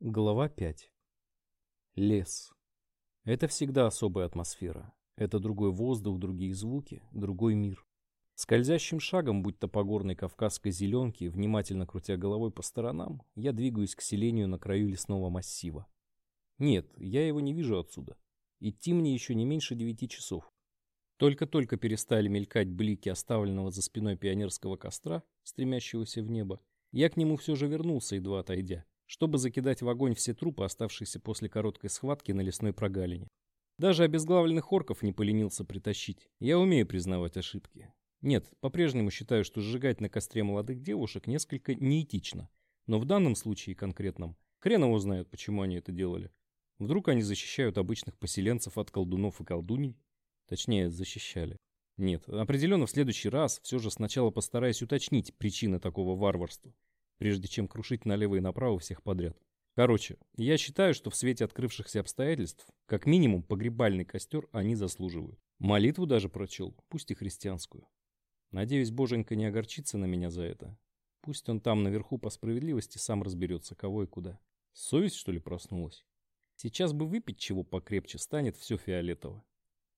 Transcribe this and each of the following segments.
Глава 5. Лес. Это всегда особая атмосфера. Это другой воздух, другие звуки, другой мир. Скользящим шагом, будь то по горной кавказской зеленке, внимательно крутя головой по сторонам, я двигаюсь к селению на краю лесного массива. Нет, я его не вижу отсюда. Идти мне еще не меньше девяти часов. Только-только перестали мелькать блики оставленного за спиной пионерского костра, стремящегося в небо. Я к нему все же вернулся, едва отойдя чтобы закидать в огонь все трупы, оставшиеся после короткой схватки на лесной прогалине. Даже обезглавленных орков не поленился притащить. Я умею признавать ошибки. Нет, по-прежнему считаю, что сжигать на костре молодых девушек несколько неэтично. Но в данном случае конкретном, хрен его знает, почему они это делали. Вдруг они защищают обычных поселенцев от колдунов и колдуней? Точнее, защищали. Нет, определенно в следующий раз все же сначала постараюсь уточнить причины такого варварства прежде чем крушить налево и направо всех подряд. Короче, я считаю, что в свете открывшихся обстоятельств, как минимум погребальный костер они заслуживают. Молитву даже прочел, пусть и христианскую. Надеюсь, Боженька не огорчится на меня за это. Пусть он там наверху по справедливости сам разберется, кого и куда. Совесть, что ли, проснулась? Сейчас бы выпить чего покрепче, станет все фиолетово.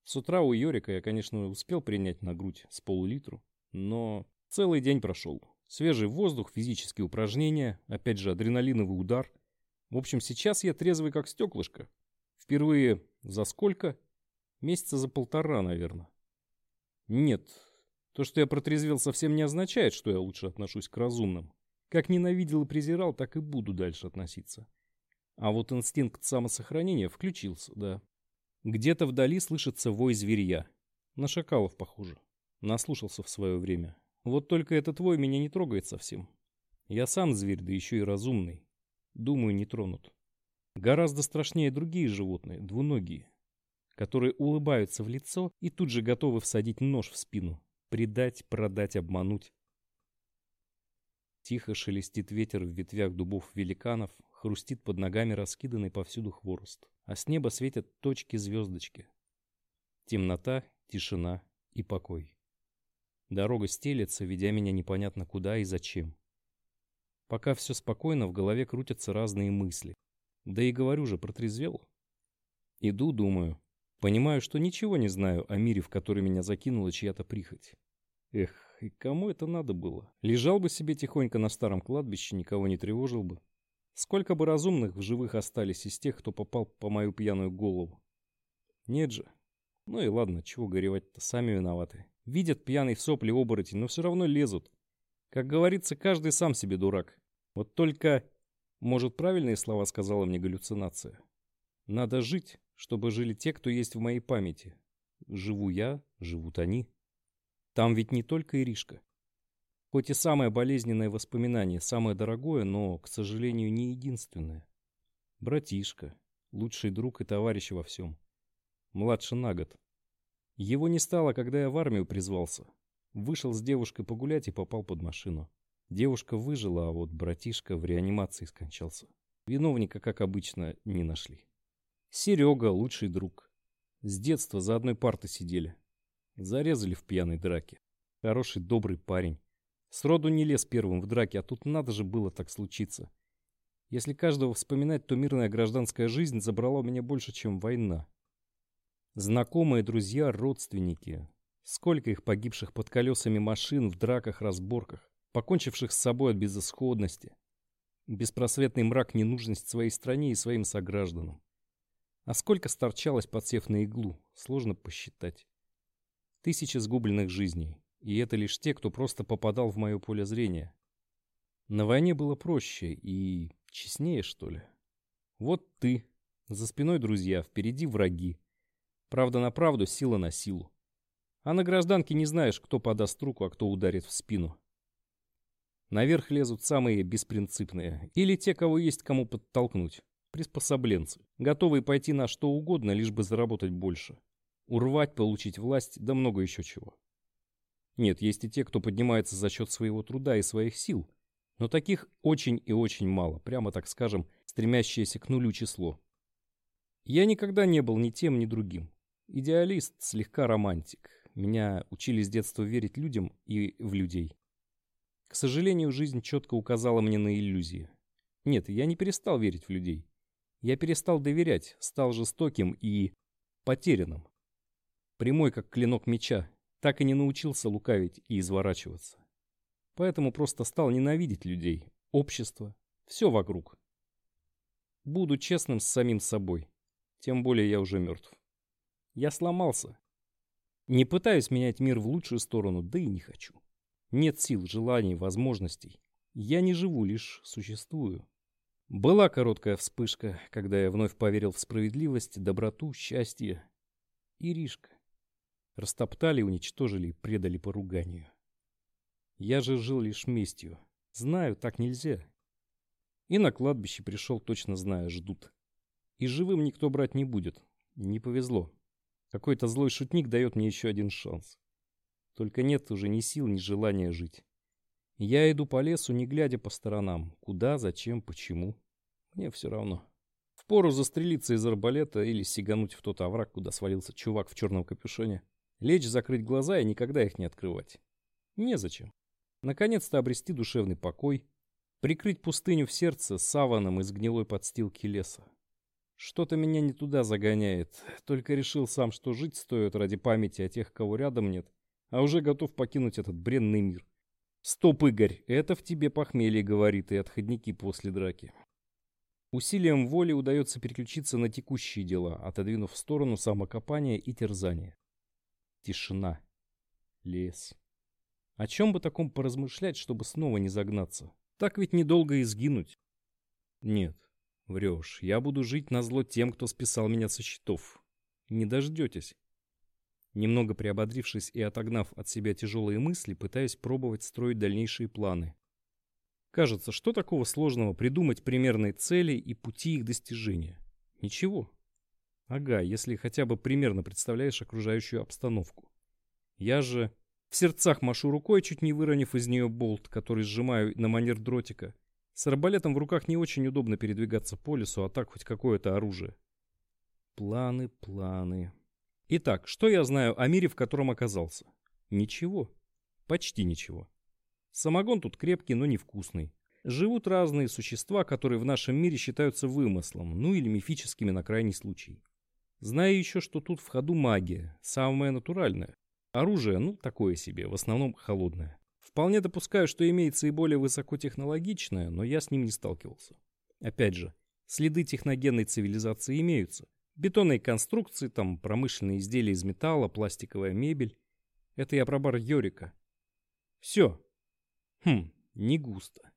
С утра у Йорика я, конечно, успел принять на грудь с полулитру, но целый день прошел. Свежий воздух, физические упражнения, опять же адреналиновый удар. В общем, сейчас я трезвый как стеклышко. Впервые за сколько? Месяца за полтора, наверное. Нет, то, что я протрезвел, совсем не означает, что я лучше отношусь к разумным. Как ненавидел и презирал, так и буду дальше относиться. А вот инстинкт самосохранения включился, да. Где-то вдали слышится вой зверья. На шакалов похоже. Наслушался в свое время. Вот только этот твой меня не трогает совсем. Я сам зверь, да еще и разумный. Думаю, не тронут. Гораздо страшнее другие животные, двуногие, которые улыбаются в лицо и тут же готовы всадить нож в спину. Предать, продать, обмануть. Тихо шелестит ветер в ветвях дубов великанов, хрустит под ногами раскиданный повсюду хворост. А с неба светят точки-звездочки. Темнота, тишина и покой. Дорога стелется, ведя меня непонятно куда и зачем. Пока все спокойно, в голове крутятся разные мысли. Да и говорю же, протрезвел. Иду, думаю. Понимаю, что ничего не знаю о мире, в который меня закинула чья-то прихоть. Эх, и кому это надо было? Лежал бы себе тихонько на старом кладбище, никого не тревожил бы. Сколько бы разумных в живых остались из тех, кто попал по мою пьяную голову? Нет же. Ну и ладно, чего горевать-то, сами виноваты. Видят пьяный в сопли оборотень, но все равно лезут. Как говорится, каждый сам себе дурак. Вот только, может, правильные слова сказала мне галлюцинация. Надо жить, чтобы жили те, кто есть в моей памяти. Живу я, живут они. Там ведь не только Иришка. Хоть и самое болезненное воспоминание, самое дорогое, но, к сожалению, не единственное. Братишка, лучший друг и товарищ во всем. Младше на год. Его не стало, когда я в армию призвался. Вышел с девушкой погулять и попал под машину. Девушка выжила, а вот братишка в реанимации скончался. Виновника, как обычно, не нашли. Серега — лучший друг. С детства за одной партой сидели. Зарезали в пьяной драке. Хороший, добрый парень. Сроду не лез первым в драке, а тут надо же было так случиться. Если каждого вспоминать, то мирная гражданская жизнь забрала у меня больше, чем война. Знакомые, друзья, родственники. Сколько их погибших под колесами машин в драках, разборках, покончивших с собой от безысходности. Беспросветный мрак ненужность своей стране и своим согражданам. А сколько сторчалось, подсев на иглу, сложно посчитать. Тысячи сгубленных жизней. И это лишь те, кто просто попадал в мое поле зрения. На войне было проще и честнее, что ли. Вот ты, за спиной друзья, впереди враги. Правда на правду, сила на силу. А на гражданке не знаешь, кто подаст руку, а кто ударит в спину. Наверх лезут самые беспринципные. Или те, кого есть кому подтолкнуть. Приспособленцы. Готовые пойти на что угодно, лишь бы заработать больше. Урвать, получить власть, да много еще чего. Нет, есть и те, кто поднимается за счет своего труда и своих сил. Но таких очень и очень мало, прямо так скажем, стремящееся к нулю число. Я никогда не был ни тем, ни другим. Идеалист, слегка романтик. Меня учили с детства верить людям и в людей. К сожалению, жизнь четко указала мне на иллюзии. Нет, я не перестал верить в людей. Я перестал доверять, стал жестоким и потерянным. Прямой, как клинок меча, так и не научился лукавить и изворачиваться. Поэтому просто стал ненавидеть людей, общество, все вокруг. Буду честным с самим собой. Тем более я уже мертв. Я сломался. Не пытаюсь менять мир в лучшую сторону, да и не хочу. Нет сил, желаний, возможностей. Я не живу, лишь существую. Была короткая вспышка, когда я вновь поверил в справедливость, доброту, счастье. Иришка. Растоптали, уничтожили, предали поруганию. Я же жил лишь местью. Знаю, так нельзя. И на кладбище пришел, точно зная, ждут. И живым никто брать не будет. Не повезло. Какой-то злой шутник дает мне еще один шанс. Только нет уже ни сил, ни желания жить. Я иду по лесу, не глядя по сторонам. Куда, зачем, почему. Мне все равно. Впору застрелиться из арбалета или сигануть в тот овраг, куда свалился чувак в черном капюшоне. Лечь, закрыть глаза и никогда их не открывать. Незачем. Наконец-то обрести душевный покой. Прикрыть пустыню в сердце саваном из гнилой подстилки леса. Что-то меня не туда загоняет. Только решил сам, что жить стоит ради памяти о тех, кого рядом нет, а уже готов покинуть этот бренный мир. Стоп, Игорь, это в тебе похмелье говорит и отходники после драки. Усилием воли удается переключиться на текущие дела, отодвинув в сторону самокопания и терзания. Тишина. Лес. О чем бы таком поразмышлять, чтобы снова не загнаться? Так ведь недолго и сгинуть. Нет, врешь. Я буду жить на зло тем, кто списал меня со счетов. Не дождетесь. Немного приободрившись и отогнав от себя тяжелые мысли, пытаюсь пробовать строить дальнейшие планы. Кажется, что такого сложного придумать примерные цели и пути их достижения? Ничего. Ага, если хотя бы примерно представляешь окружающую обстановку. Я же в сердцах машу рукой, чуть не выронив из нее болт, который сжимаю на манер дротика. С арбалетом в руках не очень удобно передвигаться по лесу, а так хоть какое-то оружие. Планы, планы. Итак, что я знаю о мире, в котором оказался? Ничего. Почти ничего. Самогон тут крепкий, но невкусный. Живут разные существа, которые в нашем мире считаются вымыслом, ну или мифическими на крайний случай. Знаю еще, что тут в ходу магия, самая натуральная. Оружие, ну, такое себе, в основном холодное. Вполне допускаю, что имеется и более высокотехнологичное, но я с ним не сталкивался. Опять же, следы техногенной цивилизации имеются, Бетонные конструкции, там промышленные изделия из металла, пластиковая мебель. Это я про бар Йорика. Все. Хм, не густо.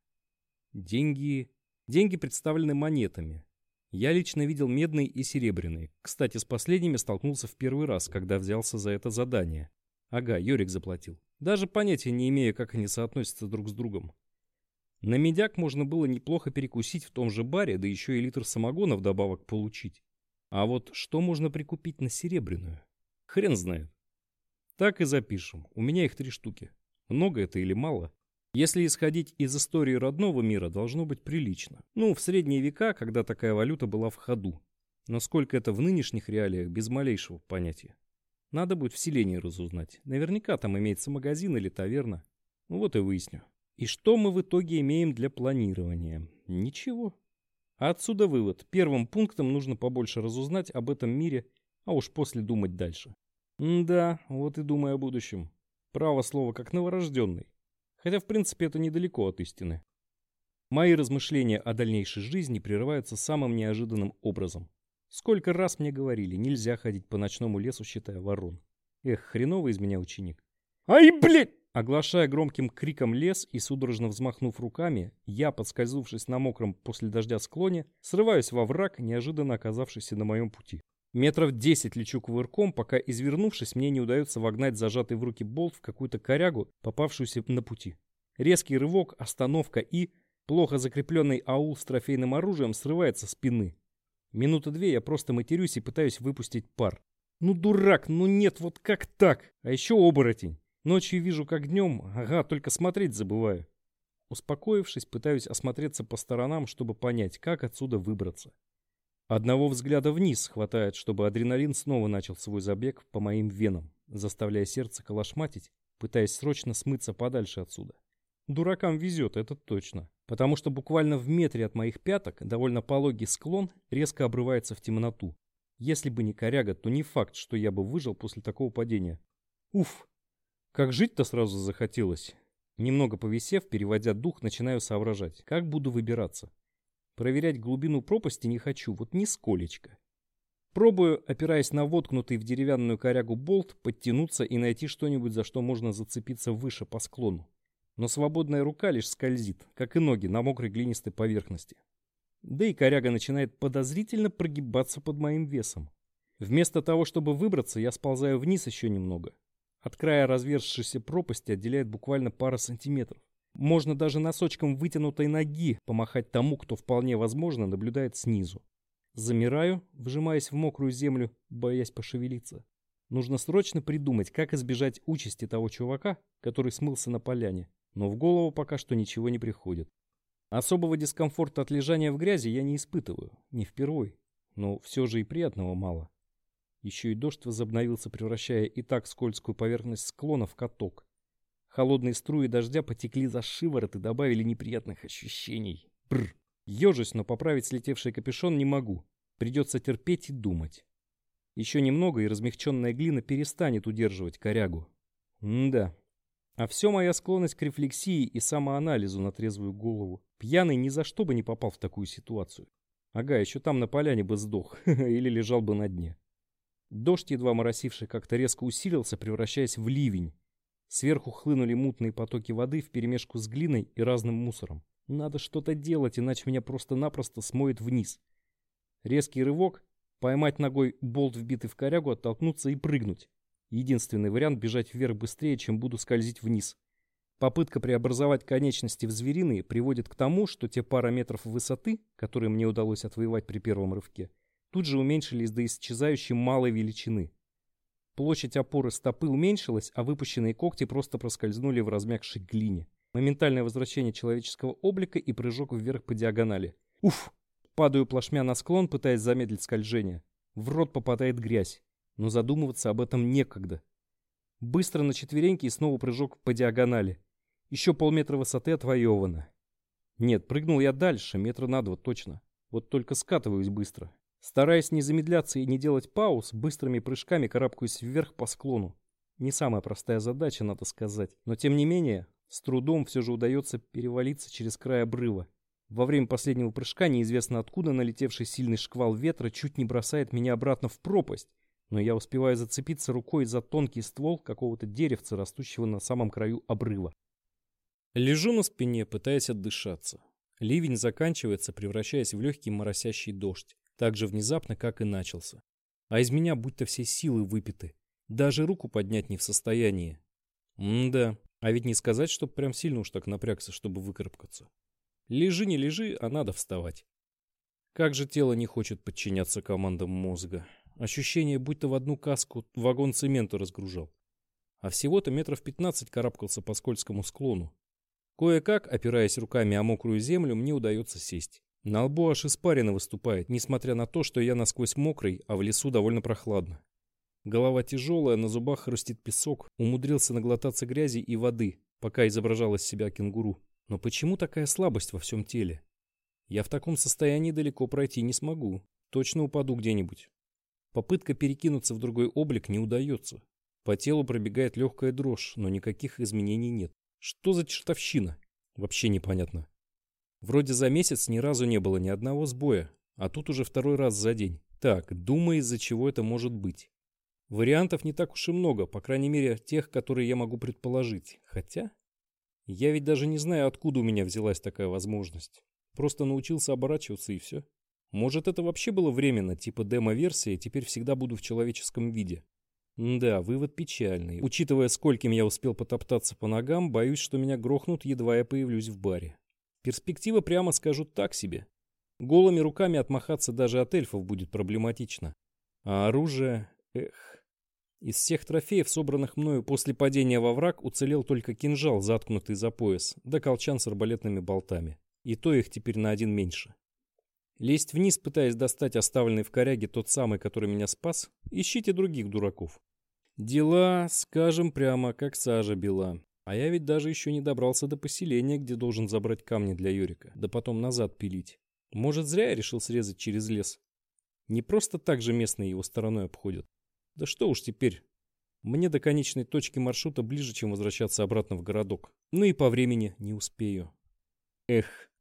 Деньги... Деньги представлены монетами. Я лично видел медные и серебряные. Кстати, с последними столкнулся в первый раз, когда взялся за это задание. Ага, Йорик заплатил. Даже понятия не имея, как они соотносятся друг с другом. На медяк можно было неплохо перекусить в том же баре, да еще и литр самогона вдобавок получить. А вот что можно прикупить на серебряную? Хрен знает. Так и запишем. У меня их три штуки. Много это или мало? Если исходить из истории родного мира, должно быть прилично. Ну, в средние века, когда такая валюта была в ходу. Но сколько это в нынешних реалиях, без малейшего понятия. Надо будет в селении разузнать. Наверняка там имеется магазин или таверна. Ну вот и выясню. И что мы в итоге имеем для планирования? Ничего. А отсюда вывод. Первым пунктом нужно побольше разузнать об этом мире, а уж после думать дальше. М да, вот и думай о будущем. Право слово как новорожденный. Хотя, в принципе, это недалеко от истины. Мои размышления о дальнейшей жизни прерываются самым неожиданным образом. Сколько раз мне говорили, нельзя ходить по ночному лесу, считая ворон. Эх, хреновый из меня ученик. Ай, блядь! Оглашая громким криком лес и судорожно взмахнув руками, я, подскользнувшись на мокром после дождя склоне, срываюсь во враг, неожиданно оказавшийся на моем пути. Метров десять лечу кувырком, пока, извернувшись, мне не удается вогнать зажатый в руки болт в какую-то корягу, попавшуюся на пути. Резкий рывок, остановка и... Плохо закрепленный аул с трофейным оружием срывается с спины. Минуты две я просто матерюсь и пытаюсь выпустить пар. Ну дурак, ну нет, вот как так? А еще оборотень. Ночью вижу, как днем, ага, только смотреть забываю. Успокоившись, пытаюсь осмотреться по сторонам, чтобы понять, как отсюда выбраться. Одного взгляда вниз хватает, чтобы адреналин снова начал свой забег по моим венам, заставляя сердце колошматить, пытаясь срочно смыться подальше отсюда. Дуракам везет, это точно. Потому что буквально в метре от моих пяток довольно пологий склон резко обрывается в темноту. Если бы не коряга, то не факт, что я бы выжил после такого падения. Уф! Как жить-то сразу захотелось. Немного повисев, переводя дух, начинаю соображать, как буду выбираться. Проверять глубину пропасти не хочу, вот нисколечко. Пробую, опираясь на воткнутый в деревянную корягу болт, подтянуться и найти что-нибудь, за что можно зацепиться выше по склону. Но свободная рука лишь скользит, как и ноги, на мокрой глинистой поверхности. Да и коряга начинает подозрительно прогибаться под моим весом. Вместо того, чтобы выбраться, я сползаю вниз еще немного. От края разверзшейся пропасти отделяет буквально пара сантиметров. Можно даже носочком вытянутой ноги помахать тому, кто вполне возможно наблюдает снизу. Замираю, вжимаясь в мокрую землю, боясь пошевелиться. Нужно срочно придумать, как избежать участи того чувака, который смылся на поляне. Но в голову пока что ничего не приходит. Особого дискомфорта от лежания в грязи я не испытываю, не впервой. Но все же и приятного мало. Еще и дождь возобновился, превращая и так скользкую поверхность склона в каток. Холодные струи дождя потекли за шиворот и добавили неприятных ощущений. Бррр. Ежусь, но поправить слетевший капюшон не могу. Придется терпеть и думать. Еще немного, и размягченная глина перестанет удерживать корягу. М да. А все моя склонность к рефлексии и самоанализу на трезвую голову. Пьяный ни за что бы не попал в такую ситуацию. Ага, еще там на поляне бы сдох. Или лежал бы на дне. Дождь, едва моросивший, как-то резко усилился, превращаясь в ливень. Сверху хлынули мутные потоки воды вперемешку с глиной и разным мусором. Надо что-то делать, иначе меня просто-напросто смоет вниз. Резкий рывок, поймать ногой болт, вбитый в корягу, оттолкнуться и прыгнуть. Единственный вариант бежать вверх быстрее, чем буду скользить вниз. Попытка преобразовать конечности в звериные приводит к тому, что те пара метров высоты, которые мне удалось отвоевать при первом рывке, тут же уменьшились до исчезающей малой величины. Площадь опоры стопы уменьшилась, а выпущенные когти просто проскользнули в размягшей глине. Моментальное возвращение человеческого облика и прыжок вверх по диагонали. Уф! Падаю плашмя на склон, пытаясь замедлить скольжение. В рот попадает грязь. Но задумываться об этом некогда. Быстро на четвереньки и снова прыжок по диагонали. Еще полметра высоты отвоевано. Нет, прыгнул я дальше, метра на два точно. Вот только скатываюсь быстро. Стараясь не замедляться и не делать пауз, быстрыми прыжками карабкаюсь вверх по склону. Не самая простая задача, надо сказать. Но тем не менее, с трудом все же удается перевалиться через край обрыва. Во время последнего прыжка неизвестно откуда налетевший сильный шквал ветра чуть не бросает меня обратно в пропасть, но я успеваю зацепиться рукой за тонкий ствол какого-то деревца, растущего на самом краю обрыва. Лежу на спине, пытаясь отдышаться. Ливень заканчивается, превращаясь в легкий моросящий дождь, так же внезапно, как и начался. А из меня будто все силы выпиты. Даже руку поднять не в состоянии. М-да, а ведь не сказать, чтоб прям сильно уж так напрягся, чтобы выкарабкаться. Лежи, не лежи, а надо вставать. Как же тело не хочет подчиняться командам мозга. Ощущение, будто в одну каску вагон цемента разгружал. А всего-то метров пятнадцать карабкался по скользкому склону. Кое-как, опираясь руками о мокрую землю, мне удается сесть. На лбу аж испарина выступает, несмотря на то, что я насквозь мокрый, а в лесу довольно прохладно. Голова тяжелая, на зубах хрустит песок, умудрился наглотаться грязи и воды, пока изображал из себя кенгуру. Но почему такая слабость во всем теле? Я в таком состоянии далеко пройти не смогу. Точно упаду где-нибудь. Попытка перекинуться в другой облик не удается. По телу пробегает легкая дрожь, но никаких изменений нет. Что за чертовщина? Вообще непонятно. Вроде за месяц ни разу не было ни одного сбоя, а тут уже второй раз за день. Так, думай, из-за чего это может быть. Вариантов не так уж и много, по крайней мере, тех, которые я могу предположить. Хотя... Я ведь даже не знаю, откуда у меня взялась такая возможность. Просто научился оборачиваться и все. Может, это вообще было временно, типа демо-версия, теперь всегда буду в человеческом виде. да, вывод печальный. Учитывая, скольким я успел потоптаться по ногам, боюсь, что меня грохнут, едва я появлюсь в баре. Перспектива, прямо скажу, так себе. Голыми руками отмахаться даже от эльфов будет проблематично. А оружие... Эх... Из всех трофеев, собранных мною после падения во враг, уцелел только кинжал, заткнутый за пояс, да колчан с арбалетными болтами. И то их теперь на один меньше. Лезть вниз, пытаясь достать оставленный в коряге тот самый, который меня спас, ищите других дураков. Дела, скажем прямо, как сажа бела. А я ведь даже еще не добрался до поселения, где должен забрать камни для Юрика, да потом назад пилить. Может, зря я решил срезать через лес. Не просто так же местные его стороной обходят. Да что уж теперь. Мне до конечной точки маршрута ближе, чем возвращаться обратно в городок. Ну и по времени не успею. Эх,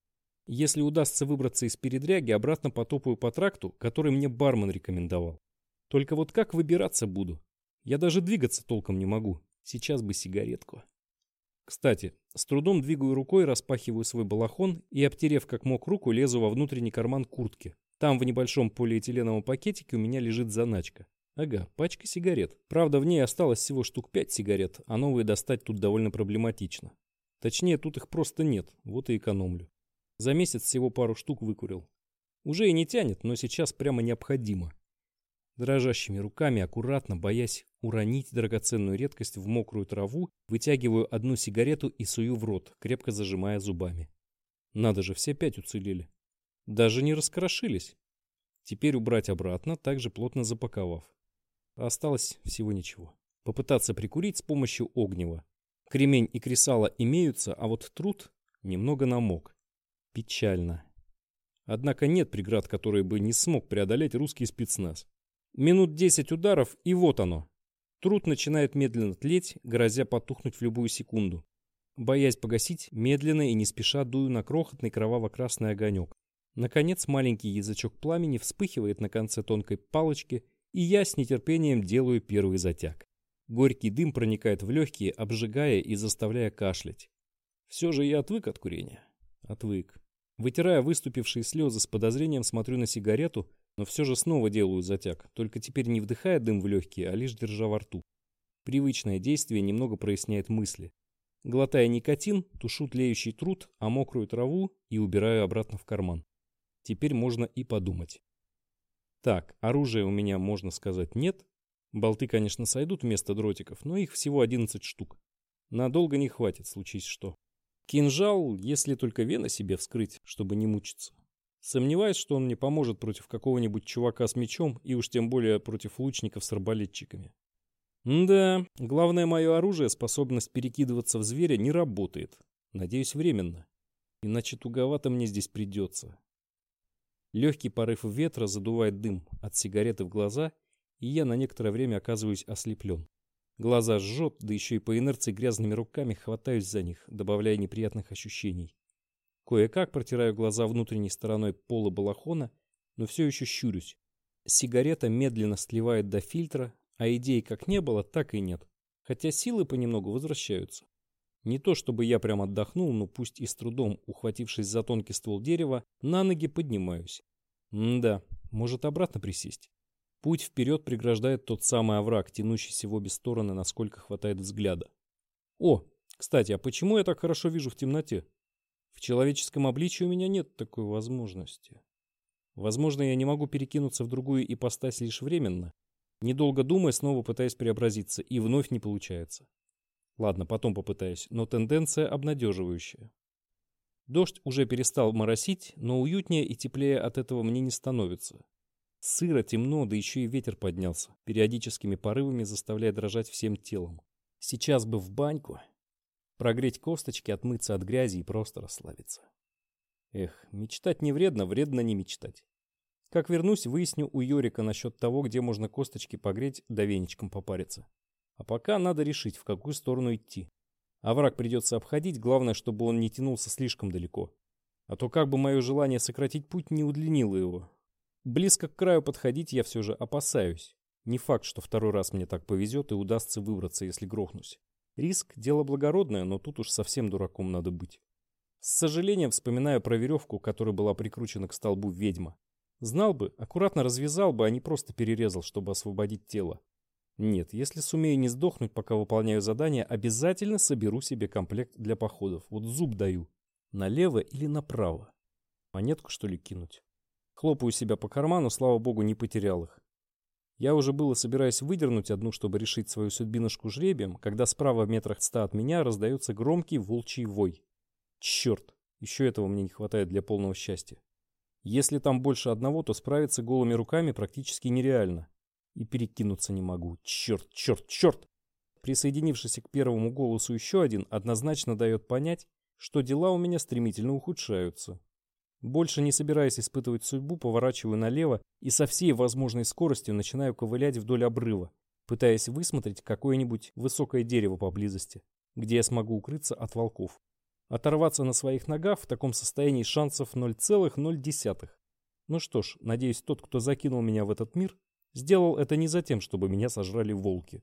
если удастся выбраться из передряги, обратно потопаю по тракту, который мне бармен рекомендовал. Только вот как выбираться буду? Я даже двигаться толком не могу. Сейчас бы сигаретку. Кстати, с трудом двигаю рукой, распахиваю свой балахон и, обтерев как мог руку, лезу во внутренний карман куртки. Там в небольшом полиэтиленовом пакетике у меня лежит заначка. Ага, пачка сигарет. Правда, в ней осталось всего штук 5 сигарет, а новые достать тут довольно проблематично. Точнее, тут их просто нет, вот и экономлю. За месяц всего пару штук выкурил. Уже и не тянет, но сейчас прямо необходимо. Дрожащими руками, аккуратно, боясь уронить драгоценную редкость в мокрую траву, вытягиваю одну сигарету и сую в рот, крепко зажимая зубами. Надо же, все пять уцелели. Даже не раскрошились. Теперь убрать обратно, также плотно запаковав. Осталось всего ничего. Попытаться прикурить с помощью огнева. Кремень и кресало имеются, а вот труд немного намок. Печально. Однако нет преград, которые бы не смог преодолеть русский спецназ. Минут десять ударов, и вот оно. Труд начинает медленно тлеть, грозя потухнуть в любую секунду. Боясь погасить, медленно и не спеша дую на крохотный кроваво-красный огонек. Наконец маленький язычок пламени вспыхивает на конце тонкой палочки, и я с нетерпением делаю первый затяг. Горький дым проникает в легкие, обжигая и заставляя кашлять. Все же я отвык от курения. Отвык. Вытирая выступившие слезы с подозрением, смотрю на сигарету, но все же снова делаю затяг, только теперь не вдыхая дым в легкие, а лишь держа во рту. Привычное действие немного проясняет мысли. Глотая никотин, тушу тлеющий труд, а мокрую траву и убираю обратно в карман. Теперь можно и подумать. Так, оружия у меня, можно сказать, нет. Болты, конечно, сойдут вместо дротиков, но их всего 11 штук. Надолго не хватит, случись что. Кинжал, если только вены себе вскрыть, чтобы не мучиться. Сомневаюсь, что он мне поможет против какого-нибудь чувака с мечом и уж тем более против лучников с арбалетчиками. да, главное мое оружие, способность перекидываться в зверя, не работает. Надеюсь, временно. Иначе туговато мне здесь придется. Легкий порыв ветра задувает дым от сигареты в глаза, и я на некоторое время оказываюсь ослеплен. Глаза жжет, да еще и по инерции грязными руками хватаюсь за них, добавляя неприятных ощущений. Кое-как протираю глаза внутренней стороной пола балахона, но все еще щурюсь. Сигарета медленно сливает до фильтра, а идей как не было, так и нет. Хотя силы понемногу возвращаются. Не то чтобы я прям отдохнул, но пусть и с трудом, ухватившись за тонкий ствол дерева, на ноги поднимаюсь. М да, может обратно присесть. Путь вперед преграждает тот самый овраг, тянущийся в обе стороны, насколько хватает взгляда. О, кстати, а почему я так хорошо вижу в темноте? В человеческом обличии у меня нет такой возможности. Возможно, я не могу перекинуться в другую ипостась лишь временно. Недолго думая, снова пытаюсь преобразиться, и вновь не получается. Ладно, потом попытаюсь, но тенденция обнадеживающая. Дождь уже перестал моросить, но уютнее и теплее от этого мне не становится. Сыро, темно, да еще и ветер поднялся, периодическими порывами заставляя дрожать всем телом. Сейчас бы в баньку, Прогреть косточки, отмыться от грязи и просто расслабиться. Эх, мечтать не вредно, вредно не мечтать. Как вернусь, выясню у Йорика насчет того, где можно косточки погреть да веничком попариться. А пока надо решить, в какую сторону идти. А враг придется обходить, главное, чтобы он не тянулся слишком далеко. А то как бы мое желание сократить путь не удлинило его. Близко к краю подходить я все же опасаюсь. Не факт, что второй раз мне так повезет и удастся выбраться, если грохнусь. Риск – дело благородное, но тут уж совсем дураком надо быть. С сожалением вспоминаю про веревку, которая была прикручена к столбу ведьма. Знал бы, аккуратно развязал бы, а не просто перерезал, чтобы освободить тело. Нет, если сумею не сдохнуть, пока выполняю задание, обязательно соберу себе комплект для походов. Вот зуб даю. Налево или направо? Монетку, что ли, кинуть? Хлопаю себя по карману, слава богу, не потерял их. Я уже было собираюсь выдернуть одну, чтобы решить свою судьбинушку жребием, когда справа в метрах ста от меня раздается громкий волчий вой. Черт, еще этого мне не хватает для полного счастья. Если там больше одного, то справиться голыми руками практически нереально. И перекинуться не могу. Черт, черт, черт! присоединившийся к первому голосу еще один, однозначно дает понять, что дела у меня стремительно ухудшаются. Больше не собираясь испытывать судьбу, поворачиваю налево и со всей возможной скоростью начинаю ковылять вдоль обрыва, пытаясь высмотреть какое-нибудь высокое дерево поблизости, где я смогу укрыться от волков. Оторваться на своих ногах в таком состоянии шансов 0,0. Ну что ж, надеюсь, тот, кто закинул меня в этот мир, сделал это не за тем, чтобы меня сожрали волки.